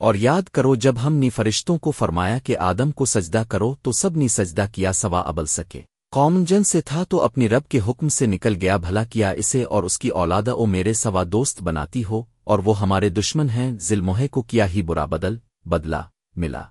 اور یاد کرو جب ہم نے فرشتوں کو فرمایا کہ آدم کو سجدہ کرو تو سب نے سجدہ کیا سوا ابل سکے۔ قوم جن سے تھا تو اپنی رب کے حکم سے نکل گیا، بھلا کیا اسے اور اس کی اولادہ او میرے سوا دوست بناتی ہو اور وہ ہمارے دشمن ہیں ذلموہے کو کیا ہی برا بدل بدلا ملا۔